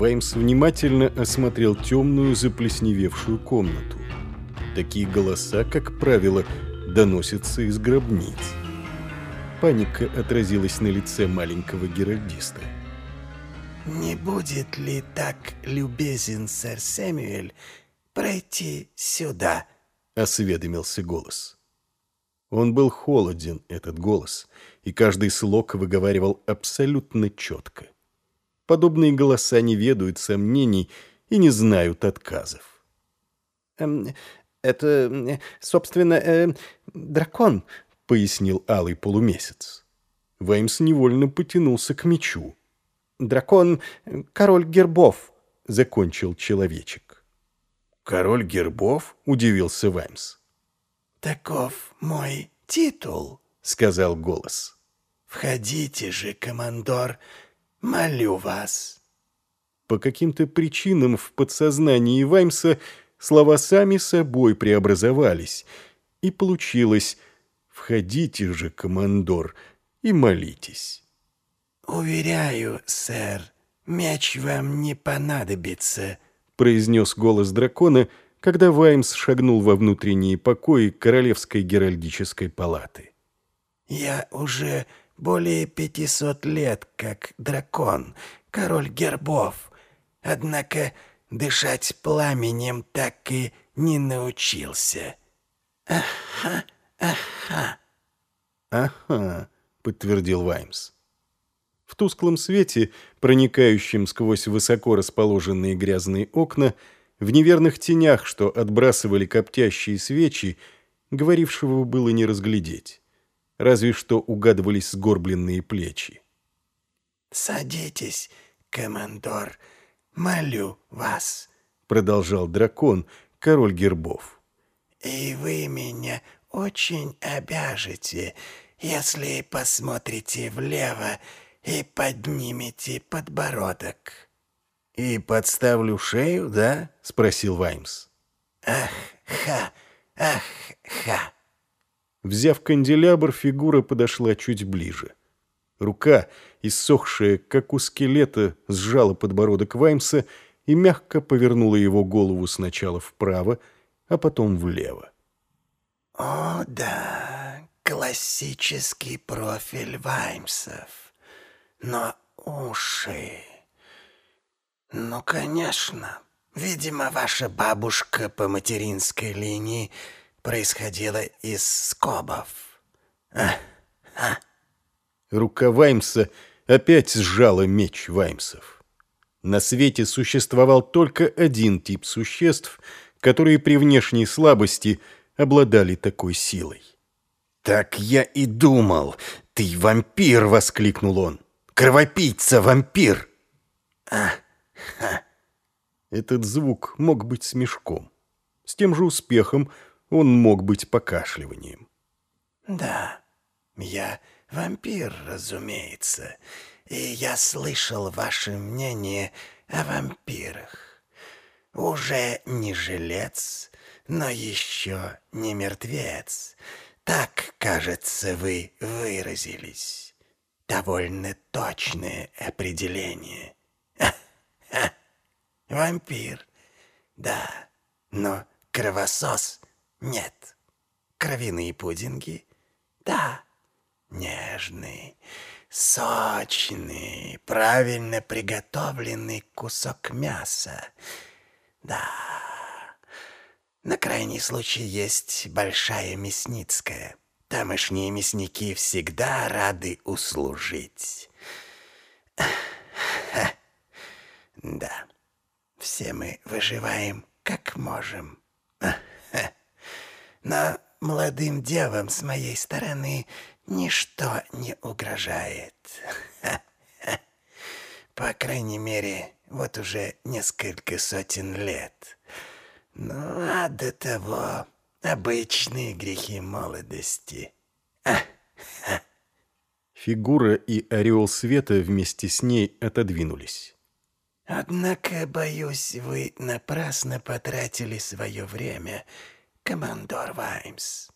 Ваймс внимательно осмотрел темную заплесневевшую комнату. Такие голоса, как правило, доносятся из гробниц. Паника отразилась на лице маленького геральдиста. «Не будет ли так любезен сэр Сэмюэль пройти сюда?» — осведомился голос. Он был холоден, этот голос, и каждый слог выговаривал абсолютно четко. Подобные голоса не ведают сомнений и не знают отказов. «Эм, «Это, собственно, э, дракон», — пояснил алый полумесяц. Ваймс невольно потянулся к мечу. «Дракон — король гербов», — закончил человечек. «Король гербов?» — удивился Ваймс. «Таков мой титул», — сказал голос. «Входите же, командор, молю вас». По каким-то причинам в подсознании Ваймса слова сами собой преобразовались, и получилось «Входите же, командор, и молитесь». «Уверяю, сэр, мяч вам не понадобится», — произнес голос дракона, когда Ваймс шагнул во внутренние покои Королевской Геральдической палаты. «Я уже более пятисот лет как дракон, король гербов, однако дышать пламенем так и не научился». «Ага, ага». «Ага», — подтвердил Ваймс. В тусклом свете, проникающем сквозь высоко расположенные грязные окна, в неверных тенях, что отбрасывали коптящие свечи, говорившего было не разглядеть. Разве что угадывались сгорбленные плечи. «Садитесь, командор, молю вас», — продолжал дракон, король гербов. «И вы меня очень обяжете, если посмотрите влево и поднимете подбородок». «И подставлю шею, да?» — спросил Ваймс. «Ах-ха! Ах-ха!» Взяв канделябр, фигура подошла чуть ближе. Рука, иссохшая, как у скелета, сжала подбородок Ваймса и мягко повернула его голову сначала вправо, а потом влево. «О, да, классический профиль Ваймсов. Но уши... Ну, конечно. Видимо, ваша бабушка по материнской линии происходила из скобов. А, а. Рука Ваймса опять сжала меч Ваймсов. На свете существовал только один тип существ, которые при внешней слабости обладали такой силой. «Так я и думал! Ты вампир!» — воскликнул он. Кровопийца-вампир!» а. Этот звук мог быть смешком. С тем же успехом он мог быть покашливанием. «Да, я вампир, разумеется, и я слышал ваше мнение о вампирах. Уже не жилец, но еще не мертвец. Так, кажется, вы выразились» довольно точное определение. Вампир, да, но кровосос нет. Кровяные пудинги, да, нежный, сочный, правильно приготовленный кусок мяса, да. На крайний случай есть большая мясницкая. Тамошние мясники всегда рады услужить. Да, все мы выживаем как можем. Но молодым девам с моей стороны ничто не угрожает. По крайней мере, вот уже несколько сотен лет. Ну, а до того Обычные грехи молодости. Фигура и ореол света вместе с ней отодвинулись. Однако, боюсь, вы напрасно потратили свое время, командор Ваймс.